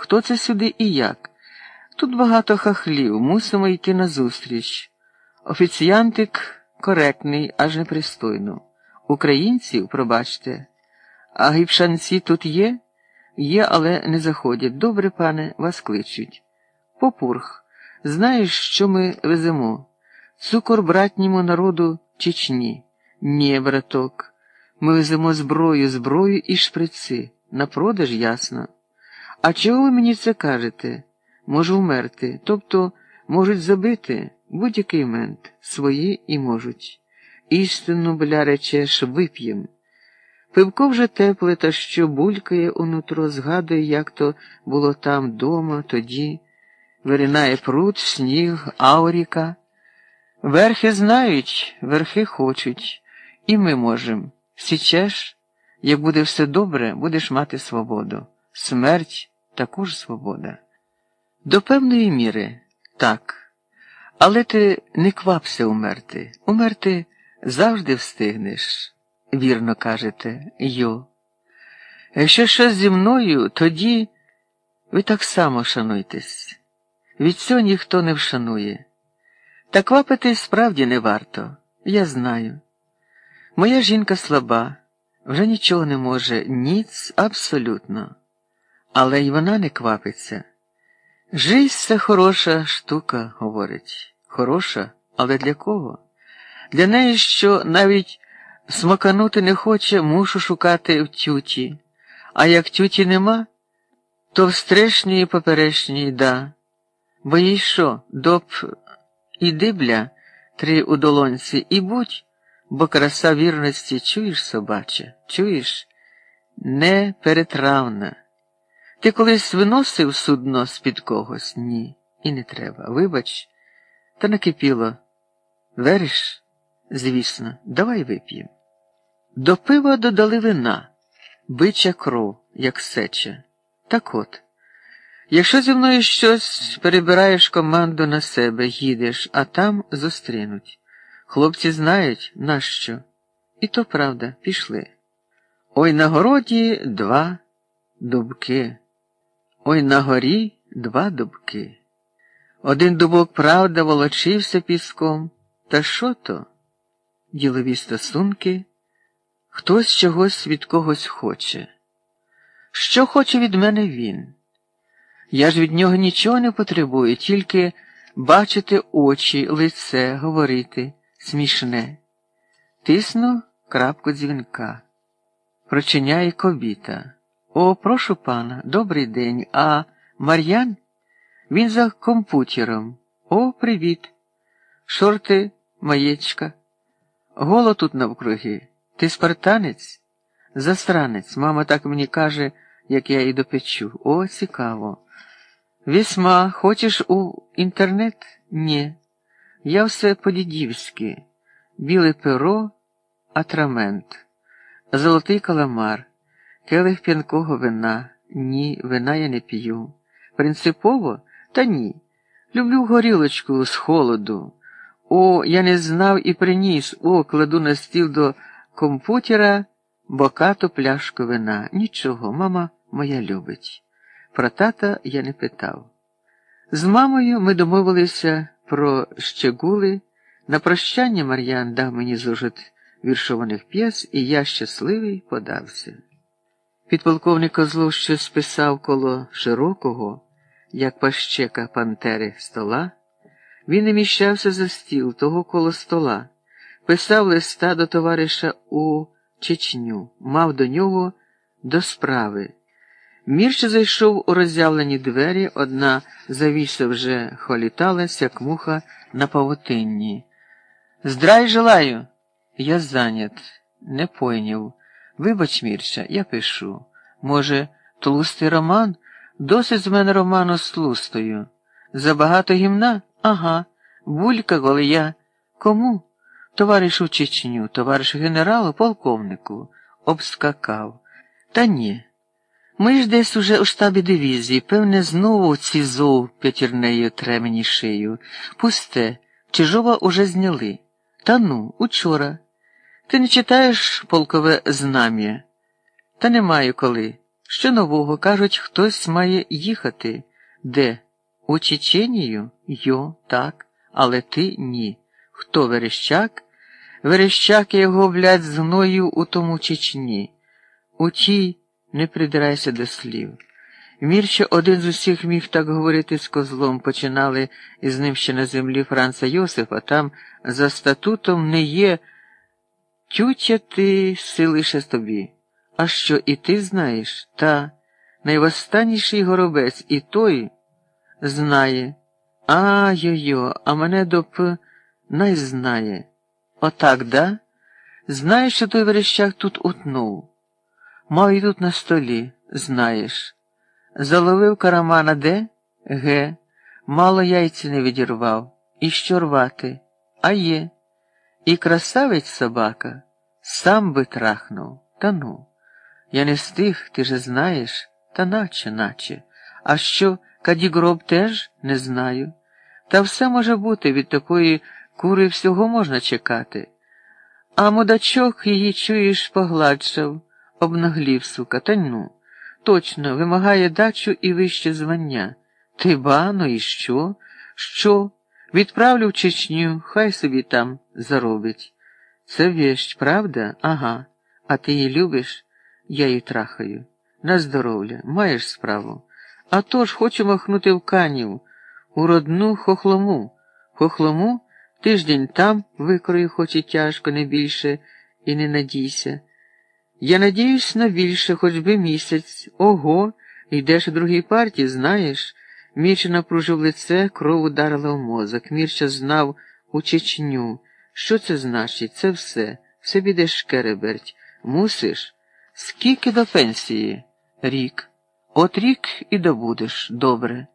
Хто це сюди і як? Тут багато хахлів, мусимо йти назустріч. Офіціантик коректний, аж непристойно. Українців, пробачте, а гіпшанці тут є? Є, але не заходять. Добре, пане, вас кличуть. Попурх, знаєш, що ми веземо? Цукор братньому народу Чечні. Ні, браток. Ми веземо зброю, зброю і шприци. На продаж ясно. А чого ви мені це кажете? Можу вмерти, тобто можуть забити будь-який мент, свої і можуть. Істину, бля, речеш, вип'єм. Пивко вже тепле, та що булькає унутро, згадує, як то було там дома, тоді виринає пруд, сніг, ауріка. Верхи знають, верхи хочуть, і ми можемо. Січеш, як буде все добре, будеш мати свободу. Смерть також свобода. До певної міри, так. Але ти не квапся умерти. Умерти завжди встигнеш, вірно кажете, йо. Якщо щось зі мною, тоді ви так само шануйтесь. Від цього ніхто не вшанує. Та квапитись справді не варто, я знаю. Моя жінка слаба, вже нічого не може, ніц абсолютно. Але й вона не квапиться. Жизнь це хороша штука, говорить. Хороша, але для кого? Для неї, що навіть смаканути не хоче, мушу шукати в тюті. А як тюті нема, то в стрешній і поперечній да. Бо їй що, доп іди, бля, три у долонці, і будь, бо краса вірності чуєш, собаче, чуєш? Неперетравна. Ти колись виносив судно з-під когось? Ні, і не треба. Вибач, та накипіло. Вериш? Звісно, давай вип'ємо. До пива додали вина, бича кров, як сеча. Так от, якщо зі мною щось перебираєш команду на себе, їдеш, а там зустрінуть. Хлопці знають, нащо. І то правда, пішли. Ой на городі два дубки. Ой на горі два дубки. Один дубок, правда, волочився піском. Та що то? Ділові стосунки, хтось чогось від когось хоче. Що хоче від мене він? Я ж від нього нічого не потребую, тільки бачити очі, лице, говорити смішне. Тисну крапку дзвінка. Прочиняє кобіта. О, прошу пана, добрий день. А Мар'ян? Він за комп'ютером. О, привіт. Шорти, маєчка. Голо тут навкруги. Ти спартанець? Застранець. Мама так мені каже, як я і допечу. О, цікаво. Вісьма, хочеш у інтернет? Ні. Я все по-дідівськи. Біле перо, атрамент, золотий каламар. Келих п'янкого вина. Ні, вина я не п'ю. Принципово? Та ні. Люблю горілочку з холоду. О, я не знав і приніс. О, кладу на стіл до комп'ютера бокату пляшку вина. Нічого, мама моя любить. Про тата я не питав. З мамою ми домовилися про щегули. На прощання Мар'ян дав мені зужит віршованих п'єс, і я щасливий подався. Підполковник Козлов щось списав коло широкого, як пащека пантери стола. Він не міщався за стіл, того коло стола, писав листа до товариша у Чечню, мав до нього до справи. Мірче зайшов у роззявлені двері, одна завіса вже холіталась, як муха на павутинні. Здрай желаю. Я зайнят, не пойняв. Вибач, Мірча, я пишу. Може, тлустий роман? Досить з мене роману з тлустою. Забагато гімна? Ага. Булька, коли я. Кому? Товаришу Чечню, товариш генералу, полковнику, обскакав. Та ні. Ми ж десь уже у штабі дивізії, певне, знову ці зов п'ятірнею тремені шию. Пусте, Чижова уже зняли. Та ну, учора. Ти не читаєш полкове знам'я? Та не маю коли. Що нового, кажуть, хтось має їхати. Де? У Чеченію? Йо, так, але ти ні. Хто Верещак? Верещак його, блядь, з гною у тому Чечні. У тій не придирайся до слів. Мірче один з усіх міг так говорити з козлом, починали із ним ще на землі Франца Йосифа, там за статутом не є тютя ти си лише тобі. А що і ти знаєш, та найвостанніший горобець і той знає. А йо-йо, а мене доп най знає. Отак, да? Знаєш, що той верещак тут утнув? Мав і тут на столі, знаєш. Заловив карамана де? Ге. Мало яйці не відірвав. І що рвати? А є. І красавець собака сам би трахнув. Та ну. Я не стих, ти же знаєш, та наче, наче. А що, кадігроб теж не знаю. Та все може бути від такої кури всього можна чекати. А мудачок її, чуєш, погладшав, обнаглів, сука, та ну. Точно, вимагає дачу і вище звання. Ти ба, і що? Що? Відправлю в Чечню, хай собі там заробить. Це віщ, правда? Ага. А ти її любиш? Я її трахаю. На здоров'я, маєш справу. А то ж хочу махнути в канів, у родну хохлому. Хохлому тиждень там викрою, хоч і тяжко, не більше, і не надійся. Я надіюсь на більше, хоч би місяць. Ого, йдеш у другій партії, знаєш. Мірча напружив лице, кров ударила в мозок. Мірча знав у Чечню. Що це значить? Це все. Все підеш Кереберть. Мусиш? Скільки до пенсії? Рік. От рік і добудеш. Добре.